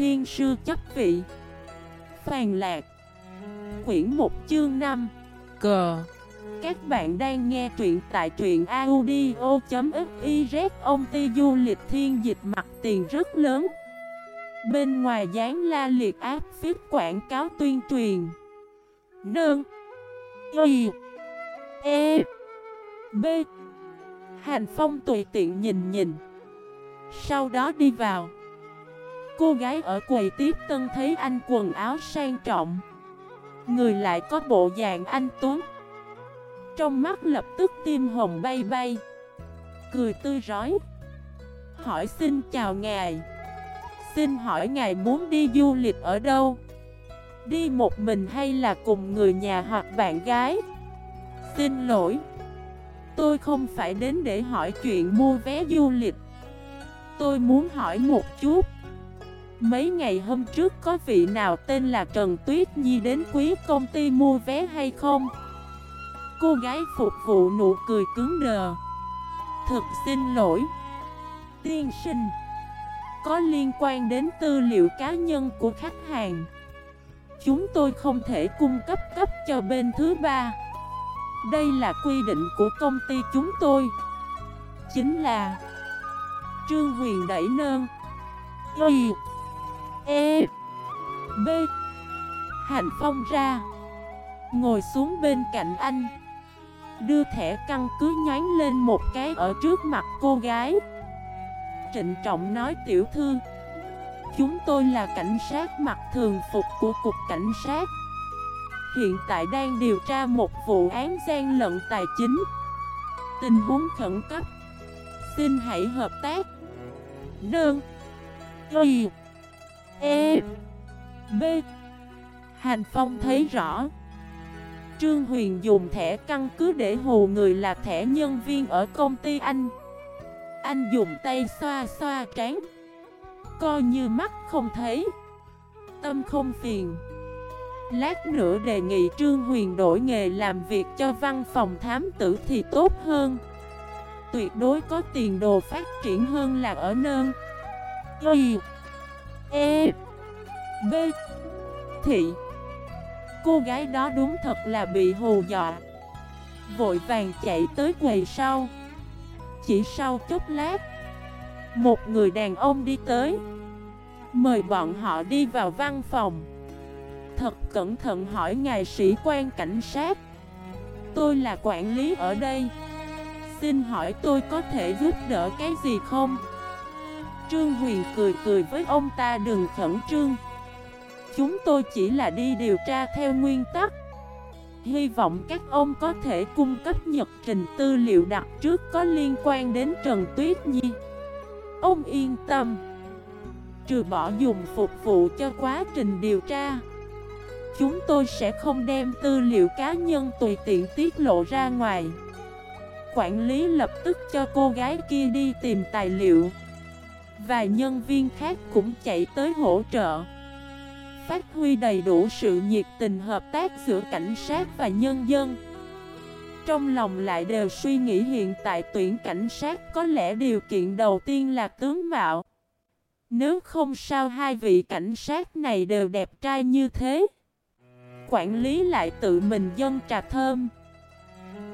thiên sư chấp vị. Phàn lạc. Quyển 1 chương 5 Cờ Các bạn đang nghe truyện tại truyện audio.xyz Ông Ti du lịch thiên dịch mặt tiền rất lớn. Bên ngoài dán la liệt áp phít quảng cáo tuyên truyền. Nương Y. E. B. Hành Phong tùy tiện nhìn nhìn. Sau đó đi vào. Cô gái ở quầy tiếp tân thấy anh quần áo sang trọng. Người lại có bộ dạng anh Tuấn. Trong mắt lập tức tim hồng bay bay. Cười tươi rói. Hỏi xin chào ngài. Xin hỏi ngài muốn đi du lịch ở đâu? Đi một mình hay là cùng người nhà hoặc bạn gái? Xin lỗi. Tôi không phải đến để hỏi chuyện mua vé du lịch. Tôi muốn hỏi một chút. Mấy ngày hôm trước có vị nào tên là Trần Tuyết Nhi đến quý công ty mua vé hay không? Cô gái phục vụ nụ cười cứng đờ. Thực xin lỗi. Tiên sinh, Có liên quan đến tư liệu cá nhân của khách hàng. Chúng tôi không thể cung cấp cấp cho bên thứ ba. Đây là quy định của công ty chúng tôi. Chính là Trương Huyền đẩy nơn. Y E B. Hạnh Phong ra. Ngồi xuống bên cạnh anh. Đưa thẻ căn cứ nhánh lên một cái ở trước mặt cô gái. Trịnh trọng nói, tiểu thư, Chúng tôi là cảnh sát mặc thường phục của Cục Cảnh sát. Hiện tại đang điều tra một vụ án gian lận tài chính. Tình huống khẩn cấp. Xin hãy hợp tác. Đơn. Y. E B. Hành Phong thấy rõ. Trương Huyền dùng thẻ căn cứ để hù người là thẻ nhân viên ở công ty anh. Anh dùng tay xoa xoa trán. Coi như mắt không thấy. Tâm không phiền. Lát nữa đề nghị Trương Huyền đổi nghề làm việc cho văn phòng thám tử thì tốt hơn. Tuyệt đối có tiền đồ phát triển hơn là ở nơn. Y. E B. Thị. Cô gái đó đúng thật là bị hù dọa. Vội vàng chạy tới quầy sau. Chỉ sau chút lát, Một người đàn ông đi tới. Mời bọn họ đi vào văn phòng. Thật cẩn thận hỏi ngài sĩ quan cảnh sát. Tôi là quản lý ở đây. Xin hỏi tôi có thể giúp đỡ cái gì không? Trương Huyền cười cười với ông ta đừng khẩn trương. Chúng tôi chỉ là đi điều tra theo nguyên tắc. Hy vọng các ông có thể cung cấp nhật trình tư liệu đặt trước có liên quan đến Trần Tuyết Nhi. Ông yên tâm. Trừ bỏ dùng phục vụ cho quá trình điều tra, Chúng tôi sẽ không đem tư liệu cá nhân tùy tiện tiết lộ ra ngoài. Quản lý lập tức cho cô gái kia đi tìm tài liệu. Vài nhân viên khác cũng chạy tới hỗ trợ. Phát huy đầy đủ sự nhiệt tình hợp tác giữa cảnh sát và nhân dân. Trong lòng lại đều suy nghĩ hiện tại tuyển cảnh sát có lẽ điều kiện đầu tiên là tướng mạo. Nếu không sao hai vị cảnh sát này đều đẹp trai như thế. Quản lý lại tự mình dân trà thơm.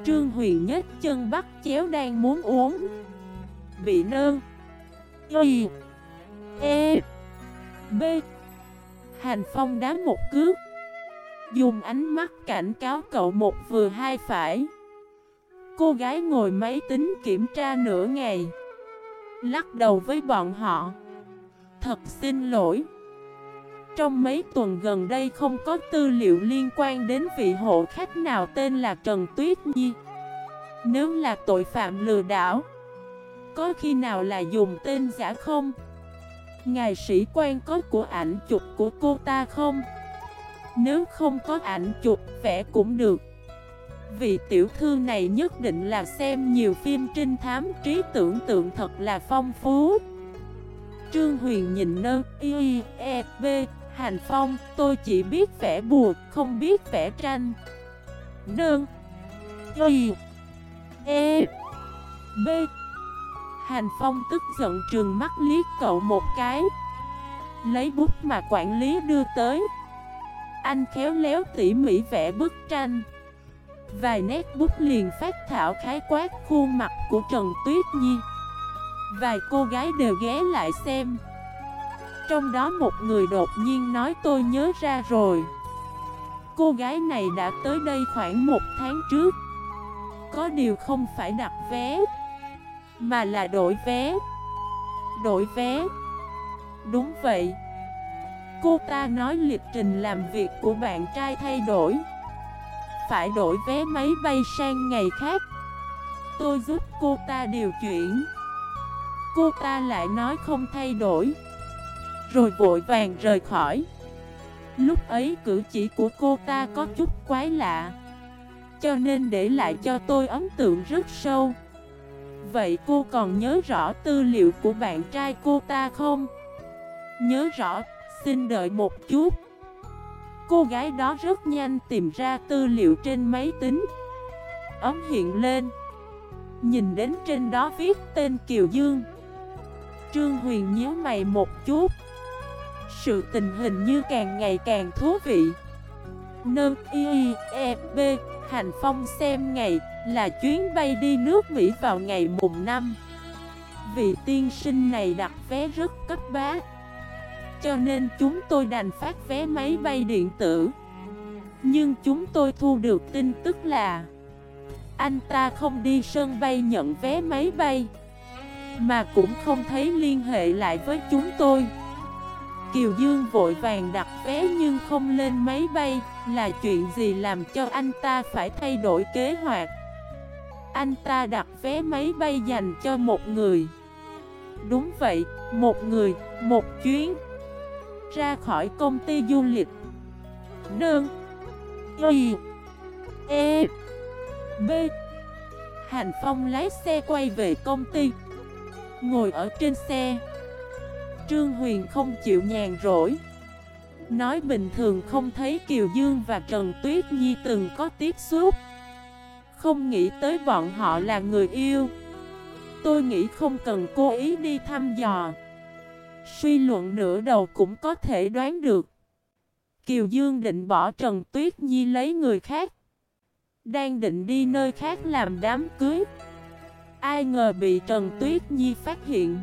Trương Huyền nhất chân bắt chéo đang muốn uống. Bị nơn. Y E B. Hành Phong đá một cước. Dùng ánh mắt cảnh cáo cậu một vừa hai phải. Cô gái ngồi máy tính kiểm tra nửa ngày. Lắc đầu với bọn họ. Thật xin lỗi. Trong mấy tuần gần đây không có tư liệu liên quan đến vị hộ khách nào tên là Trần Tuyết Nhi. Nếu là tội phạm lừa đảo có khi nào là dùng tên giả không? Ngài sĩ quan có của ảnh chụp của cô ta không? Nếu không có ảnh chụp vẽ cũng được Vị tiểu thư này nhất định là xem nhiều phim trinh thám, trí tưởng tượng thật là phong phú Trương Huyền nhìn nơ, y e b Hành Phong, tôi chỉ biết vẽ bùa không biết vẽ tranh Nương Y E B Hành Phong tức giận trừng mắt liếc cậu một cái. Lấy bút mà quản lý đưa tới. Anh khéo léo tỉ mỉ vẽ bức tranh. Vài nét bút liền phát thảo khái quát khuôn mặt của Trần Tuyết Nhi. Vài cô gái đều ghé lại xem. Trong đó một người đột nhiên nói tôi nhớ ra rồi. Cô gái này đã tới đây khoảng một tháng trước. Có điều không phải đặt vé. Mà là đổi vé. Đổi vé. Đúng vậy. Cô ta nói lịch trình làm việc của bạn trai thay đổi. Phải đổi vé máy bay sang ngày khác. Tôi giúp cô ta điều chuyển. Cô ta lại nói không thay đổi. Rồi vội vàng rời khỏi. Lúc ấy cử chỉ của cô ta có chút quái lạ. Cho nên để lại cho tôi ấn tượng rất sâu. Vậy cô còn nhớ rõ tư liệu của bạn trai cô ta không? Nhớ rõ, xin đợi một chút. Cô gái đó rất nhanh tìm ra tư liệu trên máy tính. Ấm hiện lên. Nhìn đến trên đó viết tên Kiều Dương. Trương Huyền nhớ mày một chút. Sự tình hình như càng ngày càng thú vị. Nơ y e b Hành Phong xem ngày là chuyến bay đi nước Mỹ vào ngày mùng 5 Vị tiên sinh này đặt vé rất cấp bá, Cho nên chúng tôi đành phát vé máy bay điện tử. Nhưng chúng tôi thu được tin tức là Anh ta không đi sân bay nhận vé máy bay, Mà cũng không thấy liên hệ lại với chúng tôi. Kiều Dương vội vàng đặt vé nhưng không lên máy bay, Là chuyện gì làm cho anh ta phải thay đổi kế hoạch? Anh ta đặt vé máy bay dành cho một người. Đúng vậy, một người, một chuyến. Ra khỏi công ty du lịch. Nương. Y. E. B. Hành Phong lái xe quay về công ty. Ngồi ở trên xe. Trương Huyền không chịu nhàn rỗi. Nói bình thường không thấy Kiều Dương và Trần Tuyết Nhi từng có tiếp xúc. Không nghĩ tới bọn họ là người yêu. Tôi nghĩ không cần cố ý đi thăm dò. Suy luận nửa đầu cũng có thể đoán được. Kiều Dương định bỏ Trần Tuyết Nhi lấy người khác. Đang định đi nơi khác làm đám cưới. Ai ngờ bị Trần Tuyết Nhi phát hiện.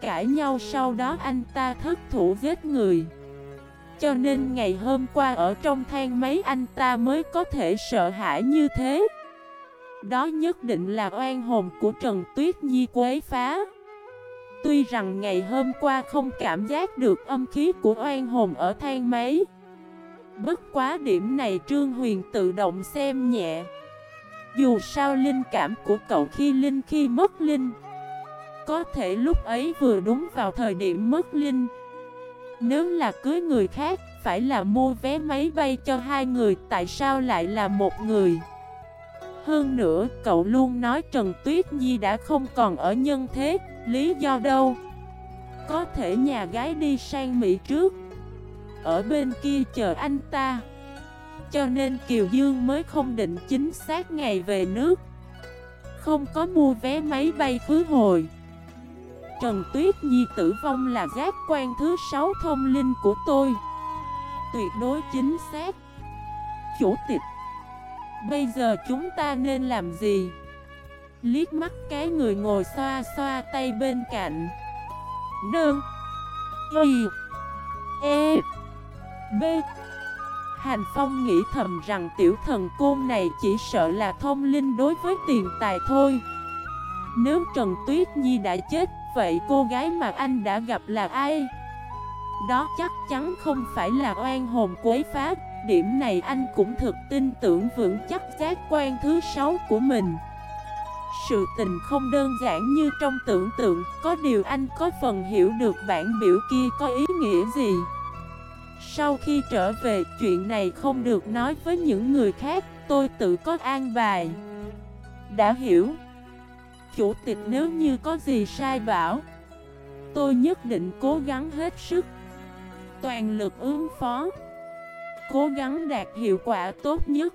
Cãi nhau sau đó anh ta thất thủ giết người. Cho nên ngày hôm qua ở trong thang máy anh ta mới có thể sợ hãi như thế. Đó nhất định là oan hồn của Trần Tuyết Nhi quấy phá. Tuy rằng ngày hôm qua không cảm giác được âm khí của oan hồn ở thang máy. Bất quá điểm này Trương Huyền tự động xem nhẹ. Dù sao linh cảm của cậu khi linh khi mất linh, có thể lúc ấy vừa đúng vào thời điểm mất linh. Nếu là cưới người khác, Phải là mua vé máy bay cho hai người, Tại sao lại là một người? Hơn nữa, cậu luôn nói Trần Tuyết Nhi đã không còn ở nhân thế, Lý do đâu? Có thể nhà gái đi sang Mỹ trước. Ở bên kia chờ anh ta. Cho nên Kiều Dương mới không định chính xác ngày về nước. Không có mua vé máy bay khứ hồi. Trần Tuyết Nhi tử vong là giác quan thứ sáu thông linh của tôi. Tuyệt đối chính xác. Chủ tịch. Bây giờ chúng ta nên làm gì? Liếc mắt cái người ngồi xoa xoa tay bên cạnh. Đơn Y. E. B. Hành Phong nghĩ thầm rằng tiểu thần côn này chỉ sợ là thông linh đối với tiền tài thôi. Nếu Trần Tuyết Nhi đã chết, Vậy cô gái mà anh đã gặp là ai? Đó chắc chắn không phải là oan hồn quấy phá Điểm này anh cũng thực tin tưởng vững chắc giác quan thứ sáu của mình. Sự tình không đơn giản như trong tưởng tượng, Có điều anh có phần hiểu được bản biểu kia có ý nghĩa gì. Sau khi trở về, chuyện này không được nói với những người khác, Tôi tự có an bài. Đã hiểu. Chủ tịch nếu như có gì sai bảo, Tôi nhất định cố gắng hết sức. Toàn lực ứng phó. Cố gắng đạt hiệu quả tốt nhất.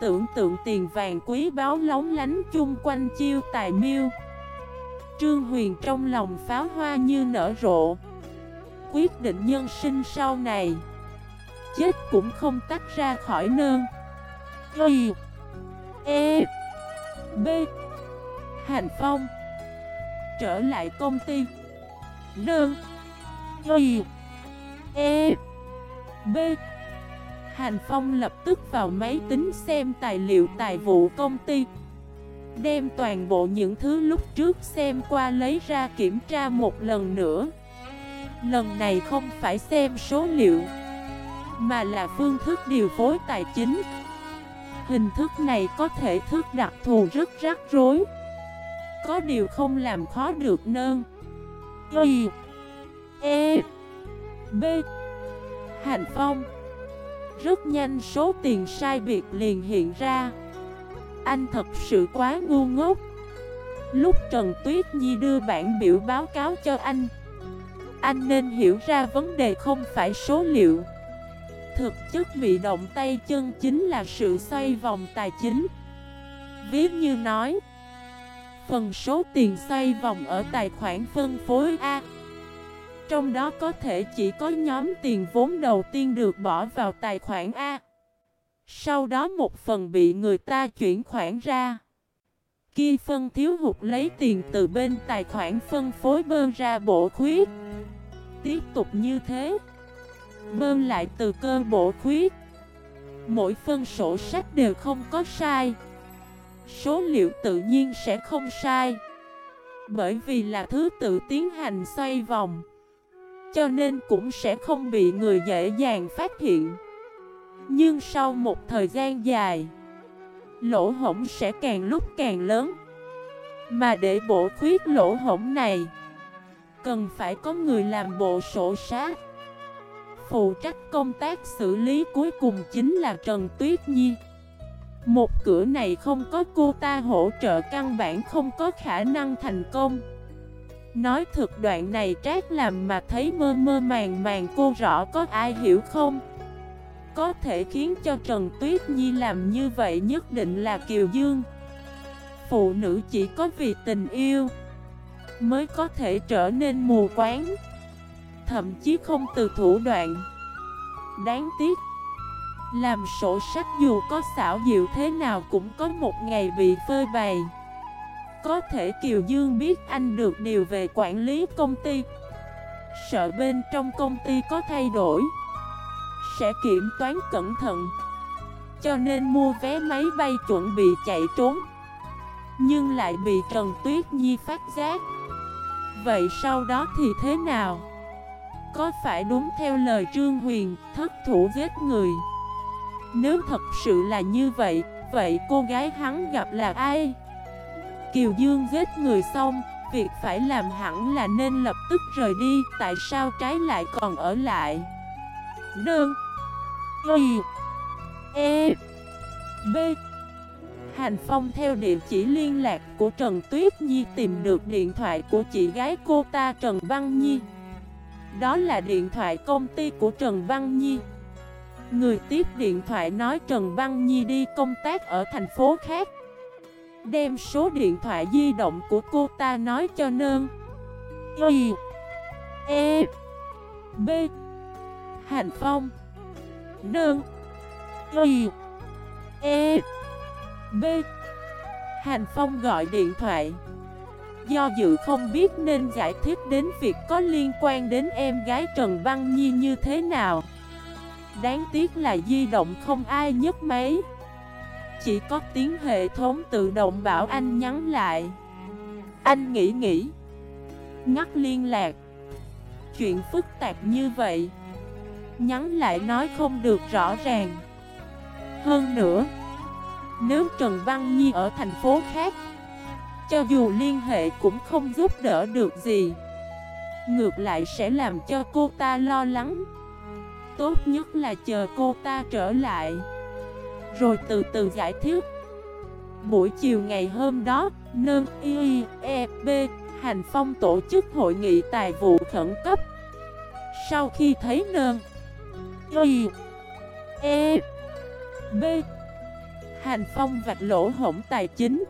Tưởng tượng tiền vàng quý báo lóng lánh chung quanh chiêu tài miêu. Trương Huyền trong lòng pháo hoa như nở rộ. Quyết định nhân sinh sau này. Chết cũng không tách ra khỏi nơn Y E B. Hành Phong. Trở lại công ty. Nơn Y E B. Hành Phong lập tức vào máy tính xem tài liệu tài vụ công ty, Đem toàn bộ những thứ lúc trước xem qua lấy ra kiểm tra một lần nữa. Lần này không phải xem số liệu, Mà là phương thức điều phối tài chính. Hình thức này có thể thức đặc thù rất rắc rối, Có điều không làm khó được nơn. Y E B. Hành Phong rất nhanh, số tiền sai biệt liền hiện ra. Anh thật sự quá ngu ngốc. Lúc Trần Tuyết Nhi đưa bản biểu báo cáo cho anh Anh nên hiểu ra vấn đề không phải số liệu. Thực chất bị động tay chân chính là sự xoay vòng tài chính. Ví như nói, Phần số tiền xoay vòng ở tài khoản phân phối A. Trong đó có thể chỉ có nhóm tiền vốn đầu tiên được bỏ vào tài khoản A. Sau đó một phần bị người ta chuyển khoản ra. Kia phân thiếu hụt lấy tiền từ bên tài khoản phân phối bơn ra bổ khuyết. Tiếp tục như thế. Bơm lại từ cơ bộ khuyết. Mỗi phân sổ sách đều không có sai. Số liệu tự nhiên sẽ không sai. Bởi vì là thứ tự tiến hành xoay vòng. Cho nên cũng sẽ không bị người dễ dàng phát hiện. Nhưng sau một thời gian dài, Lỗ hổng sẽ càng lúc càng lớn. Mà để bổ khuyết lỗ hổng này, Cần phải có người làm bộ sổ sát Phụ trách công tác xử lý cuối cùng chính là Trần Tuyết Nhi. Một cửa này không có cô ta hỗ trợ, căn bản không có khả năng thành công. Nói thực đoạn này trác làm mà thấy mơ mơ màng màng cô rõ có ai hiểu không? Có thể khiến cho Trần Tuyết Nhi làm như vậy nhất định là Kiều Dương. Phụ nữ chỉ có vì tình yêu Mới có thể trở nên mù quáng, thậm chí không từ thủ đoạn. Đáng tiếc, Làm sổ sách dù có xảo diệu thế nào cũng có một ngày bị phơi bày. Có thể Kiều Dương biết anh được điều về quản lý công ty Sợ bên trong công ty có thay đổi Sẽ kiểm toán cẩn thận Cho nên mua vé máy bay chuẩn bị chạy trốn Nhưng lại bị Trần Tuyết Nhi phát giác Vậy sau đó thì thế nào? Có phải đúng theo lời Trương Huyền, thất thủ giết người? Nếu thật sự là như vậy, vậy cô gái hắn gặp là ai? Kiều Dương ghét người xong, việc phải làm hẳn là nên lập tức rời đi, tại sao trái lại còn ở lại? Đơn. Y. E. B. Hành Phong theo địa chỉ liên lạc của Trần Tuyết Nhi tìm được điện thoại của chị gái cô ta Trần Văn Nhi. Đó là điện thoại công ty của Trần Văn Nhi. Người tiếp điện thoại nói Trần Văn Nhi đi công tác ở thành phố khác. Đem số điện thoại di động của cô ta nói cho nơn. Y E B. Hành Phong. Nơn. Y E B. Hành Phong gọi điện thoại. Do dự không biết nên giải thích đến việc có liên quan đến em gái Trần Văn Nhi như thế nào. Đáng tiếc là di động không ai nhấc máy. Chỉ có tiếng hệ thống tự động bảo anh nhắn lại. Anh nghĩ nghĩ, Ngắt liên lạc. Chuyện phức tạp như vậy, Nhắn lại nói không được rõ ràng. Hơn nữa, Nếu Trần Văn Nhi ở thành phố khác, cho dù liên hệ cũng không giúp đỡ được gì. Ngược lại sẽ làm cho cô ta lo lắng. Tốt nhất là chờ cô ta trở lại. Rồi từ từ giải thích. Buổi chiều ngày hôm đó Nâng Y E B, Hành Phong tổ chức hội nghị tài vụ khẩn cấp. Sau khi thấy nơn Y E B, Hành Phong vạch lỗ hổng tài chính.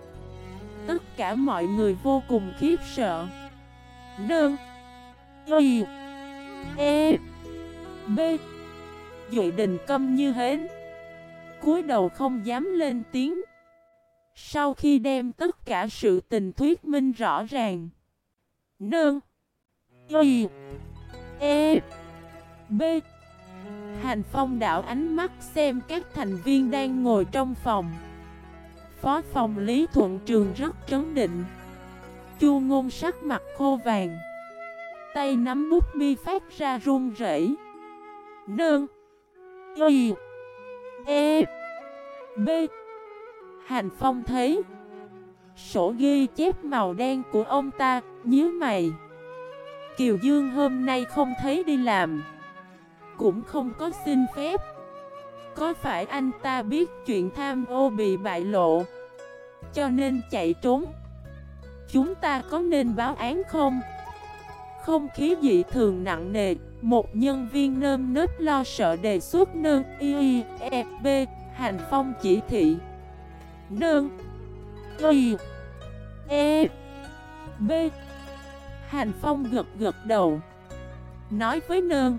Tất cả mọi người vô cùng khiếp sợ. Nơn Y E B Duệ đình câm như hến cúi đầu không dám lên tiếng. Sau khi đem tất cả sự tình thuyết minh rõ ràng Nương Y E B, Hành phong đảo ánh mắt xem các thành viên đang ngồi trong phòng. Phó phòng Lý Thuận Trường rất trấn định. Chu ngôn sắc mặt khô vàng. Tay nắm bút bi phát ra run rẩy. Nương Y E B. Hành Phong thấy Sổ ghi chép màu đen của ông ta nhíu mày. Kiều Dương hôm nay không thấy đi làm, Cũng không có xin phép. Có phải anh ta biết chuyện tham ô bị bại lộ, Cho nên chạy trốn? Chúng ta có nên báo án không? Không khí dị thường nặng nề. Một nhân viên nơm nớp lo sợ đề xuất nơn Y, E, B Hành phong chỉ thị. Nơn Y E B Hành phong gật gật đầu. Nói với nơn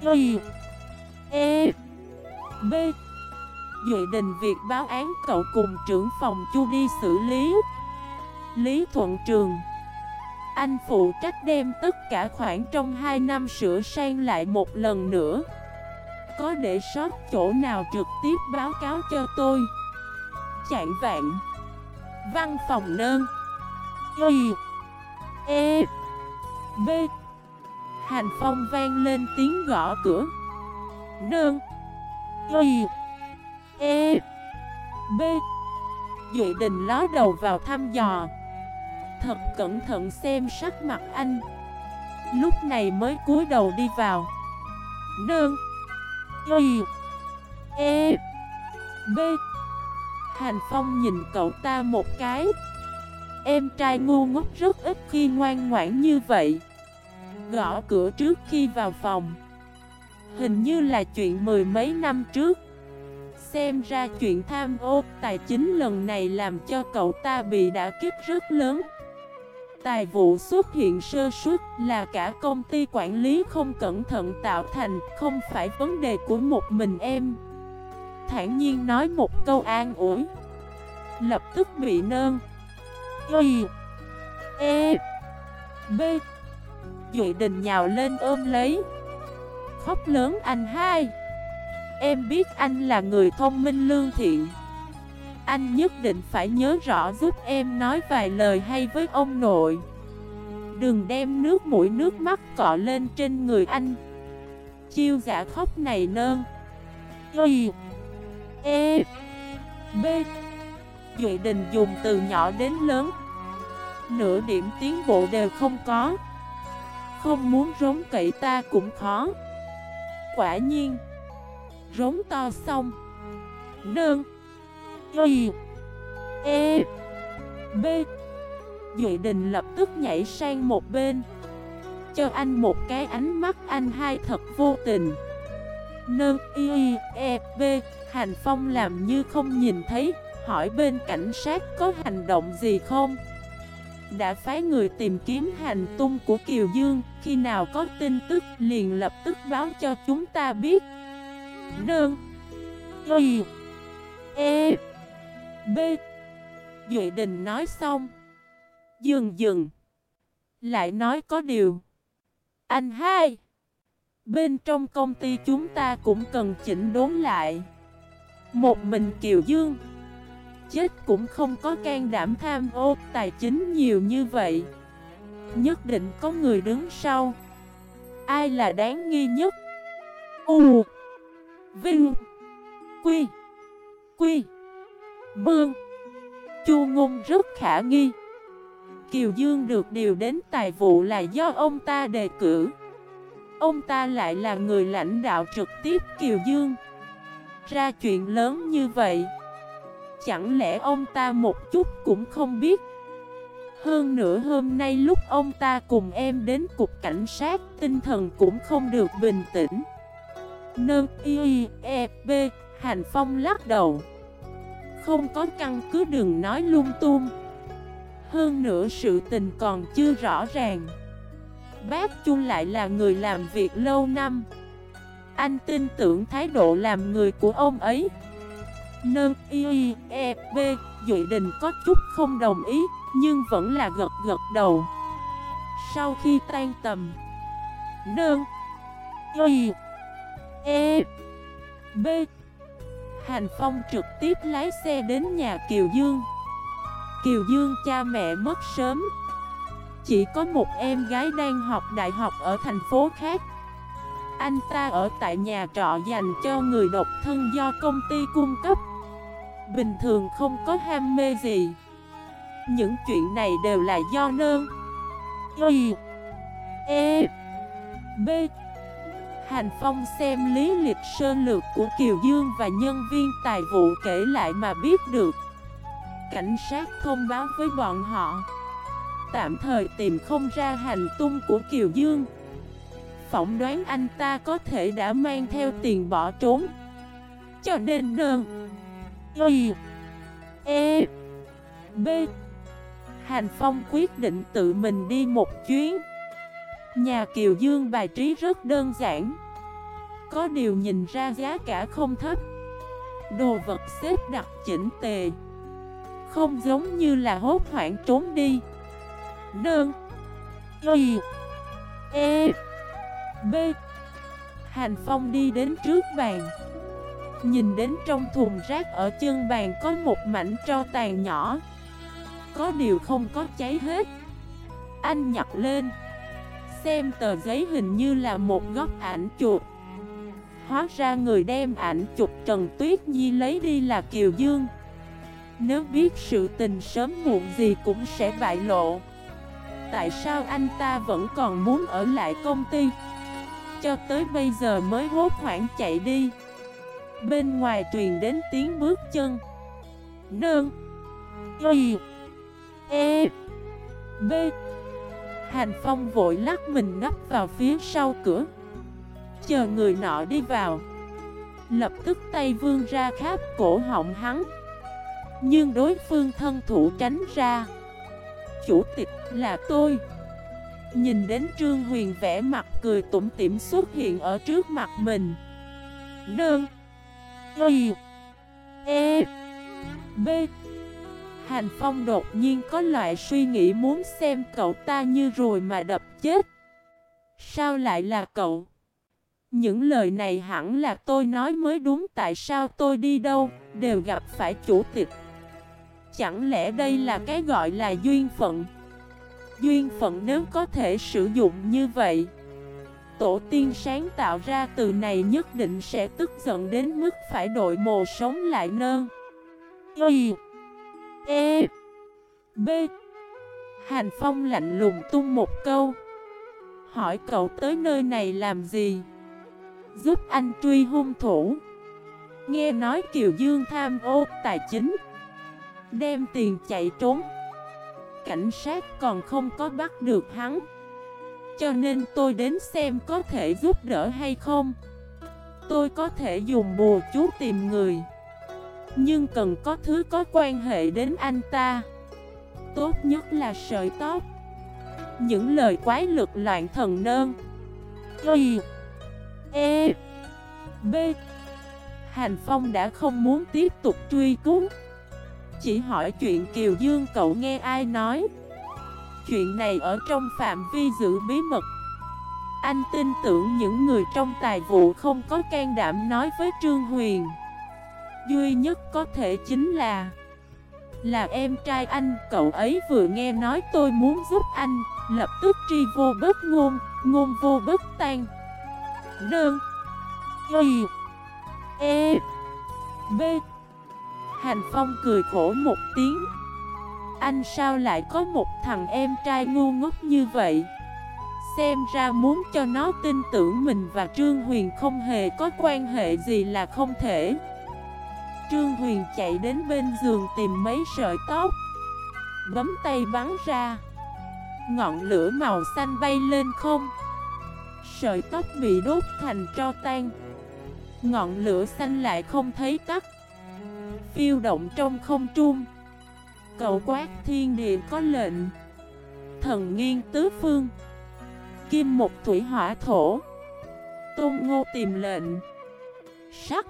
Y E B Duệ đình việc báo án cậu cùng trưởng phòng chu đi xử lý. Lý Thuận Trường anh phụ trách đem tất cả khoản trong 2 năm sửa sang lại một lần nữa. Có để sót chỗ nào trực tiếp báo cáo cho tôi? Chạng vạn Văn phòng nơn. Y. E. B. Hành phong vang lên tiếng gõ cửa. Nơn. Y. E. B. Duệ đình ló đầu vào thăm dò. Thật cẩn thận xem sắc mặt anh. Lúc này mới cúi đầu đi vào. Nương. Y. E. B. Hành Phong nhìn cậu ta một cái. Em trai ngu ngốc rất ít khi ngoan ngoãn như vậy. Gõ cửa trước khi vào phòng. Hình như là chuyện mười mấy năm trước. Xem ra chuyện tham ô tài chính lần này làm cho cậu ta bị đả kích rất lớn. Tài vụ xuất hiện sơ suất là cả công ty quản lý không cẩn thận tạo thành Không phải vấn đề của một mình em. Thản nhiên nói một câu an ủi. Lập tức bị nơn Y E B. Duệ đình nhào lên ôm lấy. Khóc lớn, anh hai! Em biết anh là người thông minh lương thiện. Anh nhất định phải nhớ rõ giúp em nói vài lời hay với ông nội. Đừng đem nước mũi nước mắt cọ lên trên người anh. Chiêu giả khóc này nơn. Y E B. Duệ đình dùng từ nhỏ đến lớn. Nửa điểm tiến bộ đều không có. Không muốn rống cậy ta cũng khó. Quả nhiên, Rống to xong. Nương Y E. B. Duệ đình lập tức nhảy sang một bên. Cho anh một cái ánh mắt anh hai thật vô tình. Nơ Y E B. Hành Phong làm như không nhìn thấy. Hỏi bên cảnh sát có hành động gì không? Đã phái người tìm kiếm hành tung của Kiều Dương. Khi nào có tin tức, liền lập tức báo cho chúng ta biết. Nơ Y E B B. Duệ Đình nói xong. Dừng dừng. Lại nói có điều. Anh hai. Bên trong công ty chúng ta cũng cần chỉnh đốn lại. Một mình Kiều Dương. Chết cũng không có can đảm tham ô tài chính nhiều như vậy. Nhất định có người đứng sau. Ai là đáng nghi nhất? U. Vinh. Quy. Quy. Bương, Chu Ngôn rất khả nghi. Kiều Dương được điều đến tài vụ là do ông ta đề cử. Ông ta lại là người lãnh đạo trực tiếp Kiều Dương. Ra chuyện lớn như vậy Chẳng lẽ ông ta một chút cũng không biết? Hơn nữa hôm nay lúc ông ta cùng em đến cục cảnh sát Tinh thần cũng không được bình tĩnh. Nơ y e b Hành Phong lắc đầu. Không có căn cứ đừng nói lung tung. Hơn nữa sự tình còn chưa rõ ràng. Bác Chu lại là người làm việc lâu năm. Anh tin tưởng thái độ làm người của ông ấy. Nâng y e b duệ Đình có chút không đồng ý, Nhưng vẫn là gật gật đầu. Sau khi tan tầm, Nâng Y E B Hành Phong trực tiếp lái xe đến nhà Kiều Dương. Kiều Dương, cha mẹ mất sớm. Chỉ có một em gái đang học đại học ở thành phố khác. Anh ta ở tại nhà trọ dành cho người độc thân do công ty cung cấp. Bình thường không có ham mê gì. Những chuyện này đều là do nơn. Y E B Hành Phong xem lý lịch sơ lược của Kiều Dương và nhân viên tài vụ kể lại mà biết được. Cảnh sát thông báo với bọn họ, Tạm thời tìm không ra hành tung của Kiều Dương. Phỏng đoán anh ta có thể đã mang theo tiền bỏ trốn. Cho nên đơn Y E B. Hành Phong quyết định tự mình đi một chuyến. Nhà Kiều Dương bài trí rất đơn giản. Có điều nhìn ra giá cả không thấp. Đồ vật xếp đặt chỉnh tề. Không giống như là hốt hoảng trốn đi. Đơn Y. E. B. Hành Phong đi đến trước bàn. Nhìn đến trong thùng rác ở chân bàn có một mảnh tro tàn nhỏ. Có điều không có cháy hết. Anh nhặt lên. Xem tờ giấy hình như là một góc ảnh chụp. Hóa ra người đem ảnh chụp Trần Tuyết Nhi lấy đi là Kiều Dương. Nếu biết sự tình sớm muộn gì cũng sẽ bại lộ. Tại sao anh ta vẫn còn muốn ở lại công ty? Cho tới bây giờ mới hốt hoảng chạy đi. Bên ngoài truyền đến tiếng bước chân. Nương. Y. E. B. Hành Phong vội lắc mình nấp vào phía sau cửa. Chờ người nọ đi vào. Lập tức tay vương ra khắp cổ họng hắn. Nhưng đối phương thân thủ tránh ra. Chủ tịch là tôi. Nhìn đến Trương Huyền vẽ mặt cười tủm tỉm xuất hiện ở trước mặt mình. Đơn Y. E. B. Hành Phong đột nhiên có loại suy nghĩ muốn xem cậu ta như rồi mà đập chết. Sao lại là cậu? Những lời này hẳn là tôi nói mới đúng tại sao tôi đi đâu, đều gặp phải chủ tịch. Chẳng lẽ đây là cái gọi là duyên phận? Duyên phận nếu có thể sử dụng như vậy Tổ tiên sáng tạo ra từ này nhất định sẽ tức giận đến mức phải đội mồ sống lại nơn Y E B. Hàn Phong lạnh lùng tung một câu. Hỏi cậu tới nơi này làm gì? Giúp anh truy hung thủ. Nghe nói Kiều Dương tham ô tài chính. Đem tiền chạy trốn. Cảnh sát còn không có bắt được hắn. Cho nên tôi đến xem có thể giúp đỡ hay không. Tôi có thể dùng bùa chú tìm người nhưng cần có thứ có quan hệ đến anh ta. Tốt nhất là sợi tóc. Những lời quái lực loạn thần nơn. Y E B. Hành Phong đã không muốn tiếp tục truy cứu. Chỉ hỏi chuyện Kiều Dương cậu nghe ai nói. Chuyện này ở trong phạm vi giữ bí mật. Anh tin tưởng những người trong tài vụ không có can đảm nói với Trương Huyền duy nhất có thể chính là Là em trai anh, cậu ấy vừa nghe nói tôi muốn giúp anh Lập tức tri vô bất ngôn, ngôn vô bất tan. Đơn Y E B. Hành Phong cười khổ một tiếng. Anh sao lại có một thằng em trai ngu ngốc như vậy? Xem ra muốn cho nó tin tưởng mình và Trương Huyền không hề có quan hệ gì là không thể. Trương Huyền chạy đến bên giường tìm mấy sợi tóc. Bấm tay bắn ra. Ngọn lửa màu xanh bay lên không. Sợi tóc bị đốt thành tro tan. Ngọn lửa xanh lại không thấy tắt. Phiêu động trong không trung. Cậu quát thiên địa có lệnh. Thần nghiên tứ phương. Kim một thủy hỏa thổ. Tôn ngô tìm lệnh. Sắc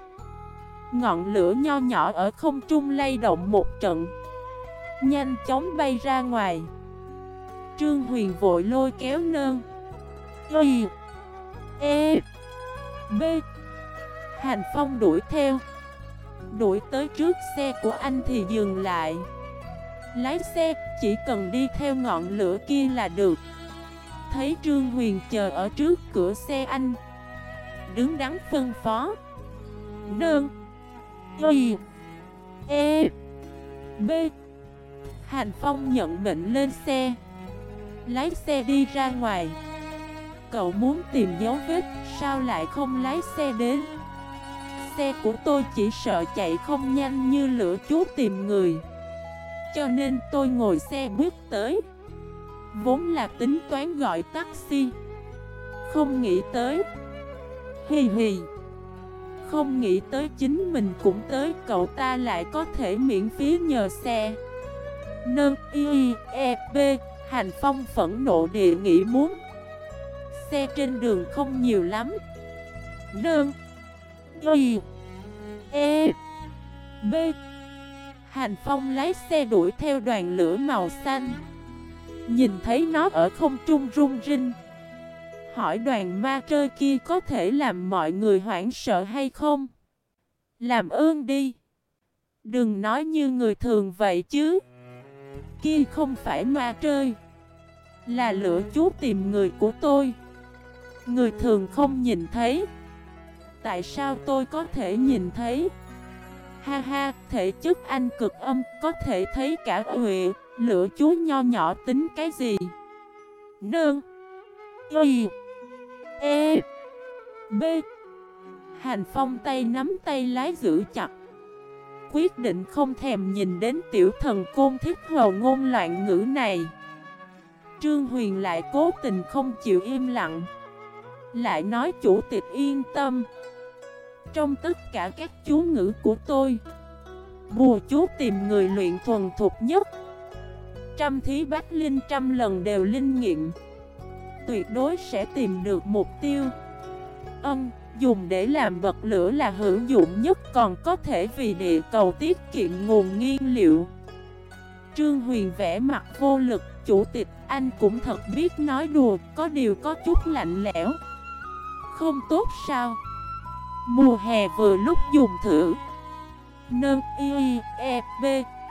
Ngọn lửa nho nhỏ ở không trung lay động một trận. Nhanh chóng bay ra ngoài. Trương Huyền vội lôi kéo nơn. Y E B. Hành Phong đuổi theo. Đuổi tới trước xe của anh thì dừng lại. Lái xe, chỉ cần đi theo ngọn lửa kia là được. Thấy Trương Huyền chờ ở trước cửa xe anh. Đứng đắn phân phó. Nương Y E B. Hành Phong nhận mệnh lên xe. Lái xe đi ra ngoài. Cậu muốn tìm dấu vết, Sao lại không lái xe đến? Xe của tôi chỉ sợ chạy không nhanh như lửa chú tìm người. Cho nên tôi ngồi xe bước tới. Vốn là tính toán gọi taxi. Không nghĩ tới. Hì hì. Không nghĩ tới chính mình cũng tới, Cậu ta lại có thể miễn phí nhờ xe. Nâng, y e b Hành phong phẫn nộ địa nghĩ muốn. Xe trên đường không nhiều lắm. Nâng, Y E B. Hành phong lái xe đuổi theo đoàn lửa màu xanh. Nhìn thấy nó ở không trung rung rinh. Hỏi đoàn ma trơi kia có thể làm mọi người hoảng sợ hay không? Làm ơn đi. Đừng nói như người thường vậy chứ. Kia không phải ma trơi Là lửa chú tìm người của tôi. Người thường không nhìn thấy. Tại sao tôi có thể nhìn thấy? Ha ha, thể chất anh cực âm Có thể thấy cả huệ Lửa chú nho nhỏ tính cái gì? Nương. Y E B. Hành phong tay nắm tay lái giữ chặt. Quyết định không thèm nhìn đến tiểu thần côn thiết hầu ngôn loạn ngữ này. Trương Huyền lại cố tình không chịu im lặng. Lại nói chủ tịch yên tâm. Trong tất cả các chú ngữ của tôi Bùa chú tìm người luyện thuần thục nhất. Trăm thí bách linh trăm lần đều linh nghiệm. Tuyệt đối sẽ tìm được mục tiêu. Ân, dùng để làm vật lửa là hữu dụng nhất Còn có thể vì địa cầu tiết kiệm nguồn nhiên liệu. Trương Huyền vẽ mặt vô lực Chủ tịch anh cũng thật biết nói đùa Có điều có chút lạnh lẽo. Không tốt sao? Mùa hè vừa lúc dùng thử. Nâng y e b.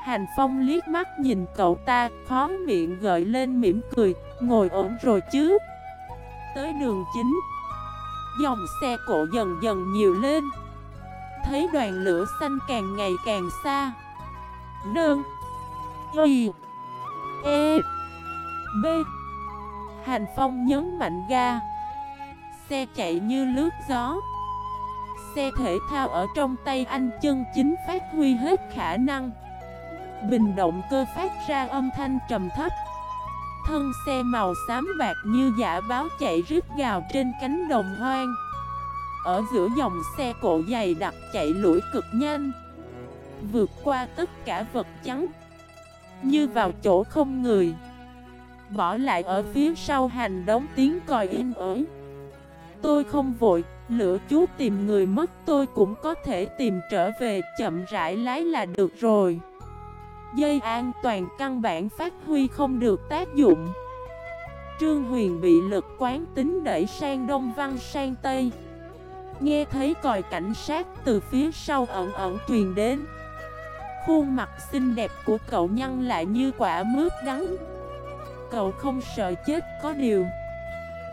Hành Phong liếc mắt nhìn cậu ta, khó miệng gợi lên mỉm cười, ngồi ổn rồi chứ. Tới đường chính, dòng xe cộ dần dần nhiều lên. Thấy đoàn lửa xanh càng ngày càng xa. Nương, Y, E, B. Hành Phong nhấn mạnh ga. Xe chạy như lướt gió. Xe thể thao ở trong tay anh chân chính phát huy hết khả năng. Bình động cơ phát ra âm thanh trầm thấp Thân xe màu xám bạc như giả báo chạy rít gào trên cánh đồng hoang. Ở giữa dòng xe cộ dày đặc chạy lũi cực nhanh Vượt qua tất cả vật trắng Như vào chỗ không người Bỏ lại ở phía sau hành đống tiếng còi in ới Tôi không vội, lửa chú tìm người mất tôi cũng có thể tìm trở về chậm rãi lái là được rồi. Dây an toàn căn bản phát huy không được tác dụng. Trương Huyền bị lực quán tính đẩy sang đông văn sang tây. Nghe thấy còi cảnh sát từ phía sau ẩn ẩn truyền đến. Khuôn mặt xinh đẹp của cậu nhăn lại như quả mướp đắng. Cậu không sợ chết, có điều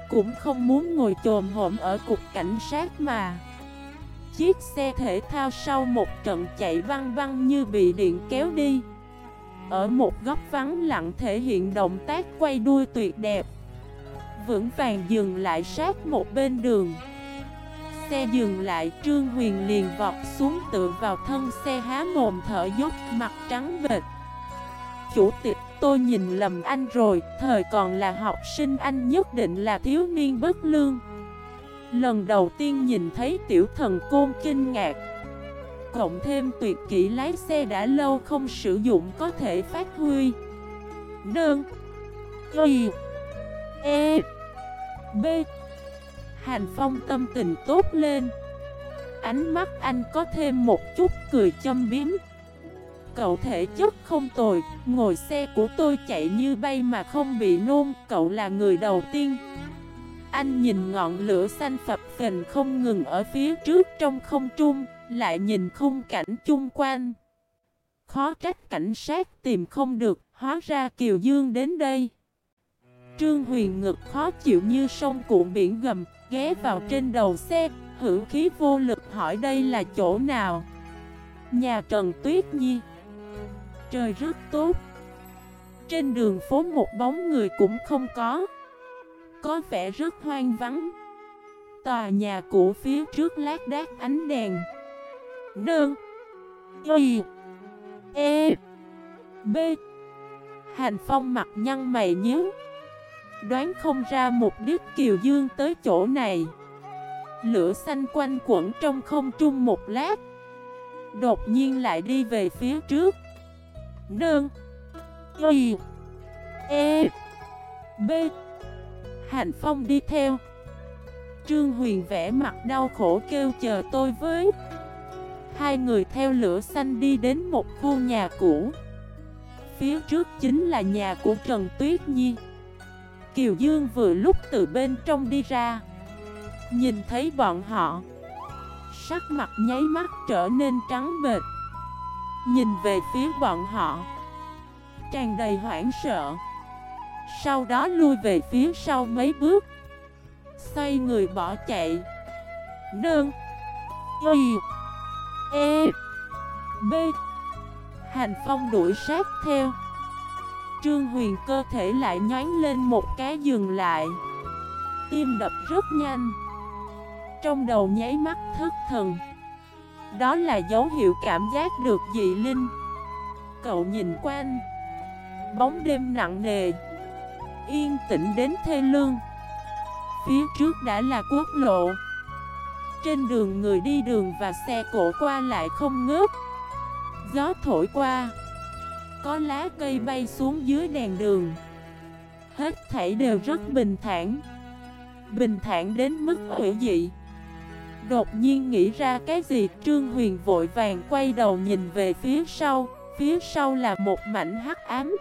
Cũng không muốn ngồi trồm hổm ở cục cảnh sát mà. Chiếc xe thể thao sau một trận chạy văng văng như bị điện kéo đi ở một góc vắng lặng thể hiện động tác quay đuôi tuyệt đẹp. Vững vàng dừng lại sát một bên đường. Xe dừng lại, Trương Huyền liền vọt xuống tựa vào thân xe há mồm thở dốc, mặt trắng bệch. Chủ tịch, tôi nhìn lầm anh rồi, Thời còn là học sinh anh nhất định là thiếu niên bất lương. Lần đầu tiên nhìn thấy tiểu thần côn kinh ngạc. Cộng thêm tuyệt kỹ lái xe đã lâu không sử dụng có thể phát huy. Đơn Y. E. B. Hành Phong tâm tình tốt lên. Ánh mắt anh có thêm một chút cười châm biếm. Cậu thể chất không tồi, Ngồi xe của tôi chạy như bay mà không bị nôn, Cậu là người đầu tiên. Anh nhìn ngọn lửa xanh phập phình không ngừng ở phía trước trong không trung. Lại nhìn khung cảnh chung quanh. Khó trách cảnh sát tìm không được, Hóa ra Kiều Dương đến đây. Trương Huyền ngực khó chịu như sông cuộn biển gầm, Ghé vào trên đầu xe, Hữu khí vô lực hỏi đây là chỗ nào? Nhà Trần Tuyết Nhi. Trời rất tốt. Trên đường phố một bóng người cũng không có. Có vẻ rất hoang vắng. Tòa nhà cũ phía trước lát đác ánh đèn. Đơn Y. E. B. Hành Phong mặt nhăn mày nhớ Đoán không ra mục đích Kiều Dương tới chỗ này. Lửa xanh quanh quẩn trong không trung một lát. Đột nhiên lại đi về phía trước. Nương. Y. E. B. Hành Phong đi theo. Trương Huyền vẽ mặt đau khổ kêu chờ tôi với. Hai người theo lửa xanh đi đến một khu nhà cũ. Phía trước chính là nhà của Trần Tuyết Nhi. Kiều Dương vừa lúc từ bên trong đi ra. Nhìn thấy bọn họ, Sắc mặt nháy mắt trở nên trắng bệt Nhìn về phía bọn họ, Tràn đầy hoảng sợ. Sau đó lui về phía sau mấy bước. Xoay người bỏ chạy. Đơn Y. E B. Hành Phong đuổi sát theo. Trương Huyền cơ thể lại nhoáng lên một cái dừng lại. Tim đập rất nhanh. Trong đầu nháy mắt thất thần. Đó là dấu hiệu cảm giác được dị linh. Cậu nhìn quanh. Bóng đêm nặng nề. Yên tĩnh đến thê lương. Phía trước đã là quốc lộ. Trên đường người đi đường và xe cộ qua lại không ngớt. Gió thổi qua, Có lá cây bay xuống dưới đèn đường. Hết thảy đều rất bình thản Bình thản đến mức hữu dị. Đột nhiên nghĩ ra cái gì, Trương Huyền vội vàng quay đầu nhìn về phía sau Phía sau là một mảnh hắc ám.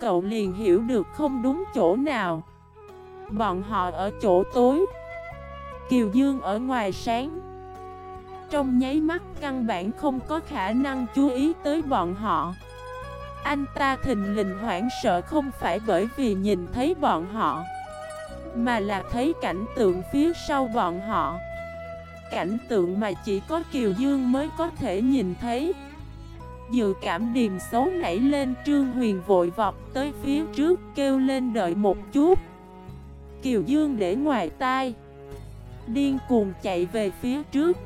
Cậu liền hiểu được không đúng chỗ nào. Bọn họ ở chỗ tối. Kiều Dương ở ngoài sáng. Trong nháy mắt, căn bản không có khả năng chú ý tới bọn họ. Anh ta thình lình hoảng sợ không phải bởi vì nhìn thấy bọn họ, Mà là thấy cảnh tượng phía sau bọn họ. Cảnh tượng mà chỉ có Kiều Dương mới có thể nhìn thấy. Dự cảm điềm xấu nảy lên, Trương Huyền vội vọt tới phía trước, kêu lên đợi một chút. Kiều Dương để ngoài tai. Điên cuồng chạy về phía trước.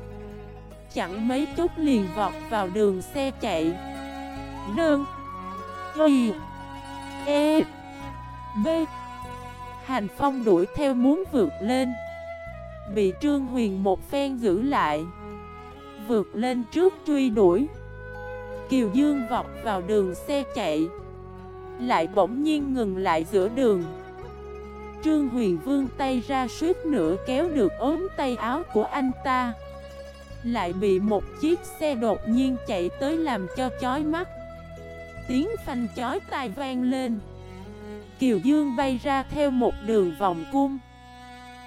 Chẳng mấy chút liền vọt vào đường xe chạy. Đơn Y E B. Hành Phong đuổi theo muốn vượt lên. Bị Trương Huyền một phen giữ lại. Vượt lên trước truy đuổi. Kiều Dương vọt vào đường xe chạy. Lại bỗng nhiên ngừng lại giữa đường. Trương Huyền vương tay ra suýt nữa kéo được ốm tay áo của anh ta. Lại bị một chiếc xe đột nhiên chạy tới làm cho chói mắt. Tiếng phanh chói tai vang lên. Kiều Dương bay ra theo một đường vòng cung.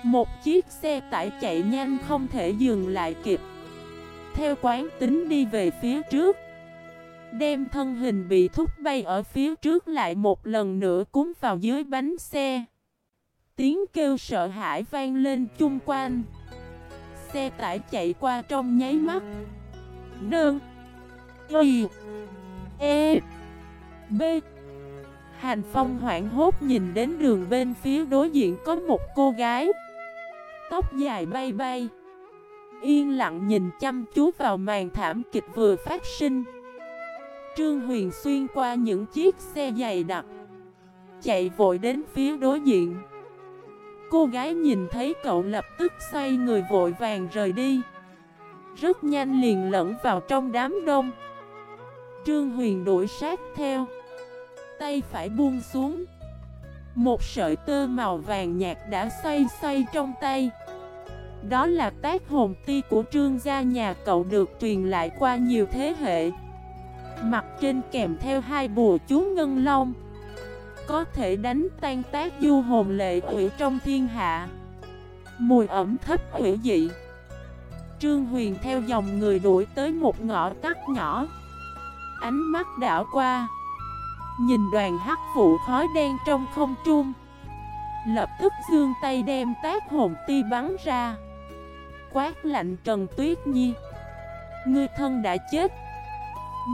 Một chiếc xe tải chạy nhanh không thể dừng lại kịp. Theo quán tính đi về phía trước. Đem thân hình bị thúc bay ở phía trước lại một lần nữa cúng vào dưới bánh xe. Tiếng kêu sợ hãi vang lên chung quanh. Xe tải chạy qua trong nháy mắt. Nương Y. E. B. Hành Phong hoảng hốt nhìn đến đường bên phía đối diện có một cô gái. Tóc dài bay bay. Yên lặng nhìn chăm chú vào màn thảm kịch vừa phát sinh. Trương Huyền xuyên qua những chiếc xe dày đặc, Chạy vội đến phía đối diện. Cô gái nhìn thấy cậu lập tức xoay người vội vàng rời đi. Rất nhanh liền lẫn vào trong đám đông. Trương Huyền đuổi sát theo. Tay phải buông xuống. Một sợi tơ màu vàng nhạt đã xoay xoay trong tay. Đó là tác hồn ti của trương gia nhà cậu được truyền lại qua nhiều thế hệ. Mặt trên kèm theo hai bùa chú ngân long. Có thể đánh tan tác du hồn lệ hủy trong thiên hạ. Mùi ẩm thấp hủy dị. Trương Huyền theo dòng người đuổi tới một ngõ tắt nhỏ. Ánh mắt đảo qua. Nhìn đoàn hắc vụ khói đen trong không trung. Lập tức dương tay đem tác hồn ti bắn ra. Quát lạnh Trần Tuyết Nhi. Ngươi thân đã chết.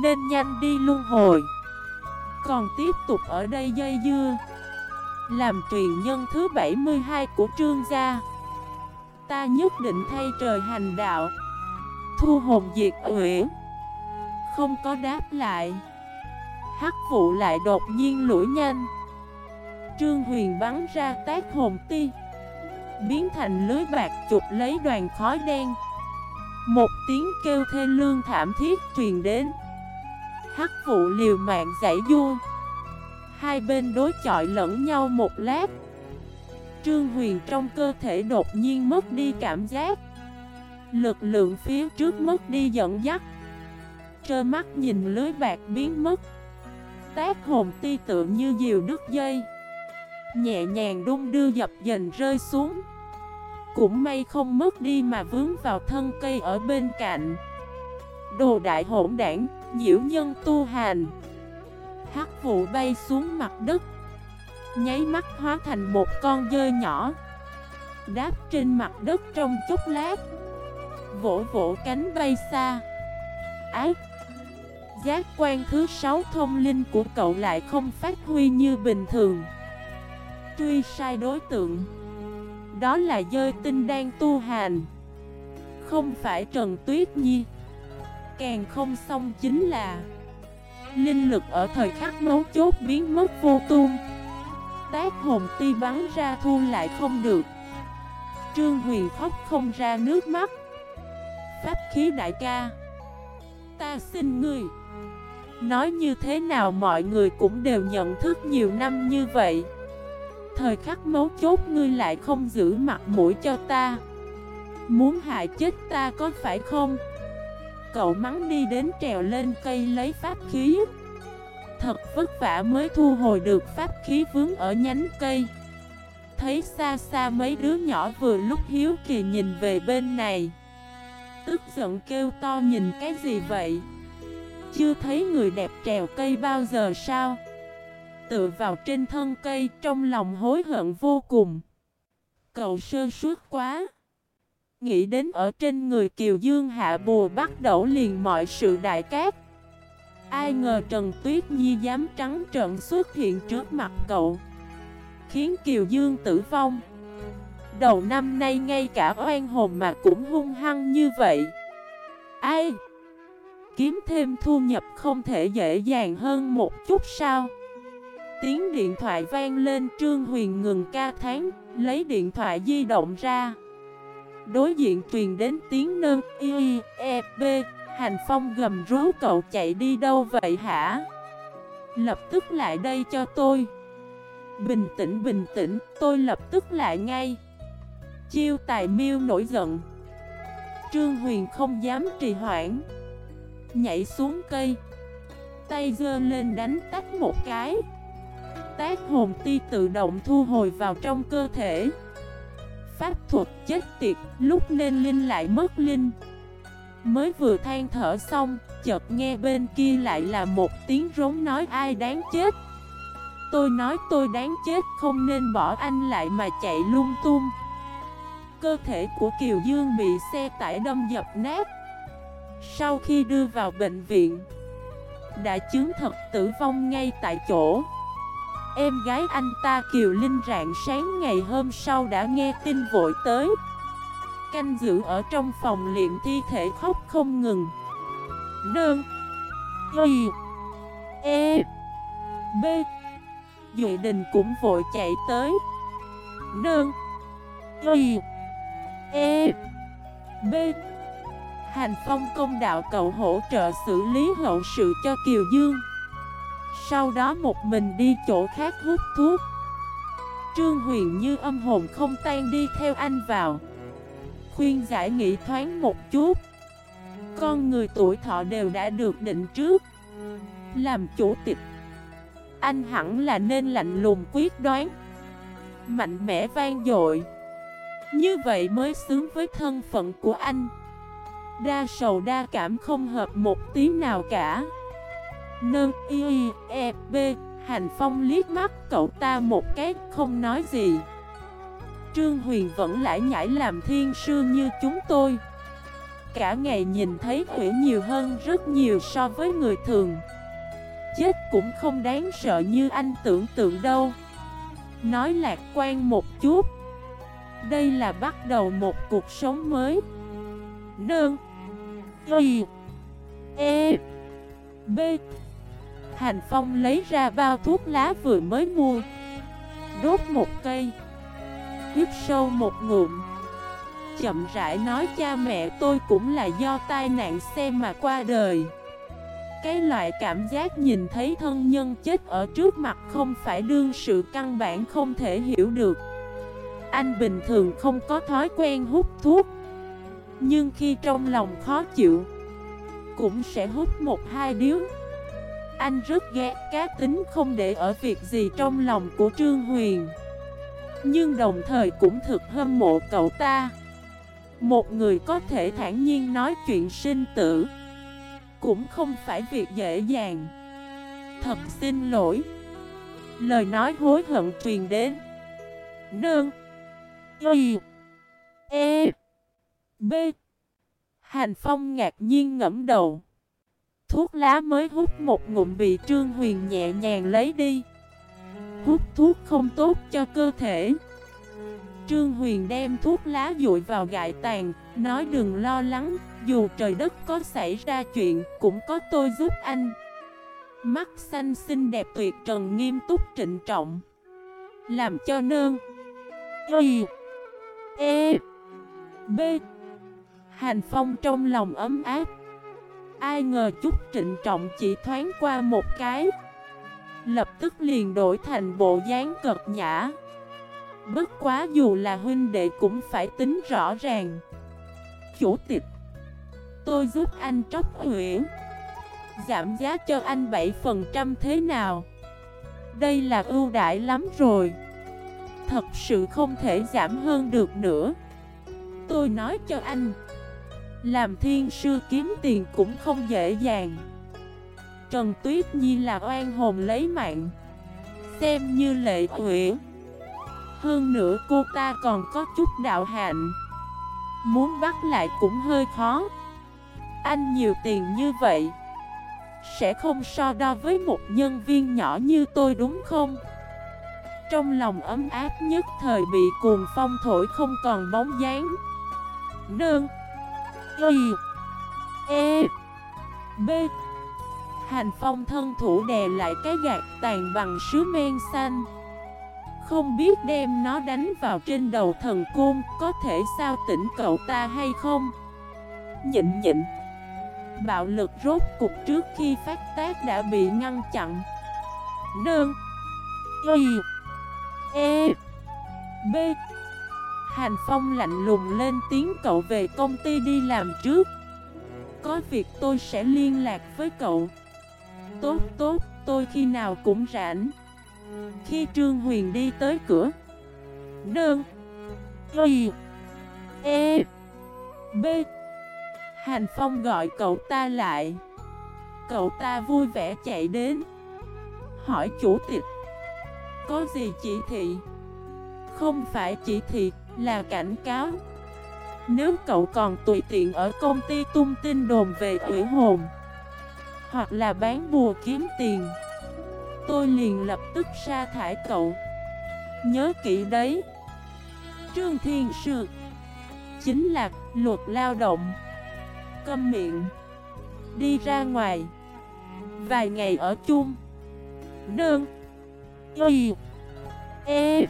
Nên nhanh đi luân hồi. Còn tiếp tục ở đây dây dưa. Làm truyền nhân thứ 72 của trương gia. Ta nhất định thay trời hành đạo, Thu hồn diệt uyển Không có đáp lại. Hắc vụ lại đột nhiên lũi nhanh. Trương Huyền bắn ra tác hồn ti, Biến thành lưới bạc chụp lấy đoàn khói đen. Một tiếng kêu thê lương thảm thiết truyền đến. Hắc vụ liều mạng giải vua. Hai bên đối chọi lẫn nhau một lát. Trương Huyền trong cơ thể đột nhiên mất đi cảm giác. Lực lượng phía trước mất đi dẫn dắt. Trơ mắt nhìn lưới bạc biến mất. Tác hồn ti tượng như diều đứt dây. Nhẹ nhàng đung đưa dập dành rơi xuống. Cũng may không mất đi mà vướng vào thân cây ở bên cạnh. Đồ đại hỗn đảng, diễu nhân tu hành. Hắc vụ bay xuống mặt đất. Nháy mắt hóa thành một con dơi nhỏ. Đáp trên mặt đất trong chốc lát. Vỗ vỗ cánh bay xa. Ác! Giác quan thứ sáu thông linh của cậu lại không phát huy như bình thường. Truy sai đối tượng, Đó là dơi tinh đang tu hành. Không phải Trần Tuyết Nhi. Càng không xong chính là Linh lực ở thời khắc mấu chốt biến mất vô tung. Tác hồn ti bắn ra thu lại không được. Trương Huyền khóc không ra nước mắt. Pháp khí đại ca, Ta xin ngươi. Nói như thế nào mọi người cũng đều nhận thức nhiều năm như vậy. Thời khắc mấu chốt ngươi lại không giữ mặt mũi cho ta. Muốn hại chết ta có phải không? Cậu mắng đi đến trèo lên cây lấy pháp khí. Thật vất vả mới thu hồi được pháp khí vướng ở nhánh cây. Thấy xa xa mấy đứa nhỏ vừa lúc hiếu kỳ nhìn về bên này. Tức giận kêu to nhìn cái gì vậy? Chưa thấy người đẹp trèo cây bao giờ sao? Tựa vào trên thân cây trong lòng hối hận vô cùng. Cậu sơ suốt quá. Nghĩ đến ở trên người Kiều Dương hạ bùa bắt đầu liền mọi sự đại cát. Ai ngờ Trần Tuyết Nhi dám trắng trợn xuất hiện trước mặt cậu, Khiến Kiều Dương tử vong. Đầu năm nay ngay cả oan hồn mà cũng hung hăng như vậy. Ai? Kiếm thêm thu nhập không thể dễ dàng hơn một chút sao? Tiếng điện thoại vang lên, Trương Huyền ngừng ca tháng Lấy điện thoại di động ra. Đối diện truyền đến tiếng nâng y, e, b. Hành Phong gầm rú cậu chạy đi đâu vậy hả? Lập tức lại đây cho tôi. Bình tĩnh bình tĩnh tôi lập tức lại ngay. Chiêu tài miêu nổi giận. Trương Huyền không dám trì hoãn. Nhảy xuống cây. Tay dơ lên đánh tách một cái. Tác hồn ti tự động thu hồi vào trong cơ thể. Pháp thuật chết tiệt Lúc nên linh lại mất linh. Mới vừa than thở xong, chợt nghe bên kia lại là một tiếng rống nói ai đáng chết. Tôi nói tôi đáng chết không nên bỏ anh lại mà chạy lung tung. Cơ thể của Kiều Dương bị xe tải đâm dập nát. Sau khi đưa vào bệnh viện Đã chứng thật tử vong ngay tại chỗ. Em gái anh ta Kiều Linh rạng sáng ngày hôm sau đã nghe tin vội tới. Canh giữ ở trong phòng luyện thi thể khóc không ngừng. Nương. Y E. B. Duệ đình cũng vội chạy tới. Nương. Y E. B. Hành phong công đạo cậu hỗ trợ xử lý hậu sự cho Kiều Dương. Sau đó một mình đi chỗ khác hút thuốc. Trương Huyền như âm hồn không tan đi theo anh vào. Khuyên giải nghị thoáng một chút. Con người tuổi thọ đều đã được định trước. Làm chủ tịch. Anh hẳn là nên lạnh lùng quyết đoán. Mạnh mẽ vang dội. Như vậy mới xứng với thân phận của anh. Đa sầu đa cảm không hợp một tiếng nào cả. Nâng y e b Hành Phong liếc mắt, cậu ta một cái, không nói gì. Trương Huyền vẫn lại nhảy làm thiên sư như chúng tôi. Cả ngày nhìn thấy Uyển nhiều hơn rất nhiều so với người thường. Chết cũng không đáng sợ như anh tưởng tượng đâu. Nói lạc quan một chút. Đây là bắt đầu một cuộc sống mới. Nương Y E B Hành Phong lấy ra bao thuốc lá vừa mới mua. Đốt một cây. Hít sâu một ngụm. Chậm rãi nói, cha mẹ tôi cũng là do tai nạn xe mà qua đời. Cái loại cảm giác nhìn thấy thân nhân chết ở trước mặt không phải đương sự căn bản không thể hiểu được. Anh bình thường không có thói quen hút thuốc, Nhưng khi trong lòng khó chịu, Cũng sẽ hút một hai điếu anh rất ghét cá tính không để ở việc gì trong lòng của Trương Huyền. Nhưng đồng thời cũng thực hâm mộ cậu ta. Một người có thể thản nhiên nói chuyện sinh tử Cũng không phải việc dễ dàng. Thật xin lỗi. Lời nói hối hận truyền đến. Nương. Y. E. B. Hành Phong ngạc nhiên ngẫm đầu thuốc lá mới hút một ngụm bị Trương Huyền nhẹ nhàng lấy đi. Hút thuốc không tốt cho cơ thể. Trương Huyền đem thuốc lá dụi vào gại tàn, Nói đừng lo lắng, Dù trời đất có xảy ra chuyện Cũng có tôi giúp anh. Mắt xanh xinh đẹp tuyệt trần nghiêm túc trịnh trọng. Làm cho nơn. Y. E. B. Hành phong trong lòng ấm áp. Ai ngờ chút trịnh trọng chỉ thoáng qua một cái. Lập tức liền đổi thành bộ dáng cợt nhã. Bất quá dù là huynh đệ cũng phải tính rõ ràng. Chủ tịch, Tôi giúp anh tróc huyễn Giảm giá cho anh 7% thế nào? Đây là ưu đãi lắm rồi. Thật sự không thể giảm hơn được nữa. Tôi nói cho anh làm thiên sư kiếm tiền cũng không dễ dàng. Trần Tuyết Nhi là oan hồn lấy mạng. Xem như lệ huyễn Hơn nữa cô ta còn có chút đạo hạnh. Muốn bắt lại cũng hơi khó. Anh nhiều tiền như vậy, Sẽ không so đo với một nhân viên nhỏ như tôi đúng không? Trong lòng ấm áp nhất thời bị cuồng phong thổi không còn bóng dáng. Nương. Y E B. Hành phong thân thủ đè lại cái gạt tàn bằng sứ men xanh. Không biết đem nó đánh vào trên đầu thần côn Có thể sao tỉnh cậu ta hay không? Nhịn nhịn. Bạo lực rốt cục trước khi phát tác đã bị ngăn chặn. Đơn Y. E. B. Hành Phong lạnh lùng lên tiếng cậu về công ty đi làm trước. Có việc tôi sẽ liên lạc với cậu. Tốt tốt, tôi khi nào cũng rảnh. Khi Trương Huyền đi tới cửa. Đơn. Y. E. B. Hành Phong gọi cậu ta lại. Cậu ta vui vẻ chạy đến. Hỏi chủ tịch Có gì chỉ thị? Không phải chỉ thị là cảnh cáo. Nếu cậu còn tùy tiện ở công ty tung tin đồn về quỷ hồn, Hoặc là bán bùa kiếm tiền, Tôi liền lập tức sa thải cậu. Nhớ kỹ đấy. Trương Thiên Sư, Chính là luật lao động. Câm miệng, Đi ra ngoài. Vài ngày ở chung. Đơn, Y E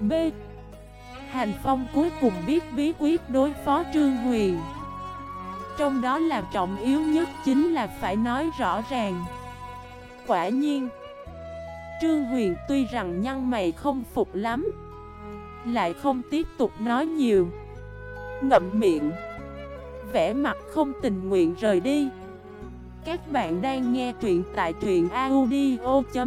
B. Hành Phong cuối cùng biết bí quyết đối phó Trương Huyền. Trong đó là trọng yếu nhất chính là phải nói rõ ràng. Quả nhiên, Trương Huyền tuy rằng nhăn mày không phục lắm, Lại không tiếp tục nói nhiều. Ngậm miệng Vẽ mặt không tình nguyện rời đi. Các bạn đang nghe truyện tại truyện audio.fif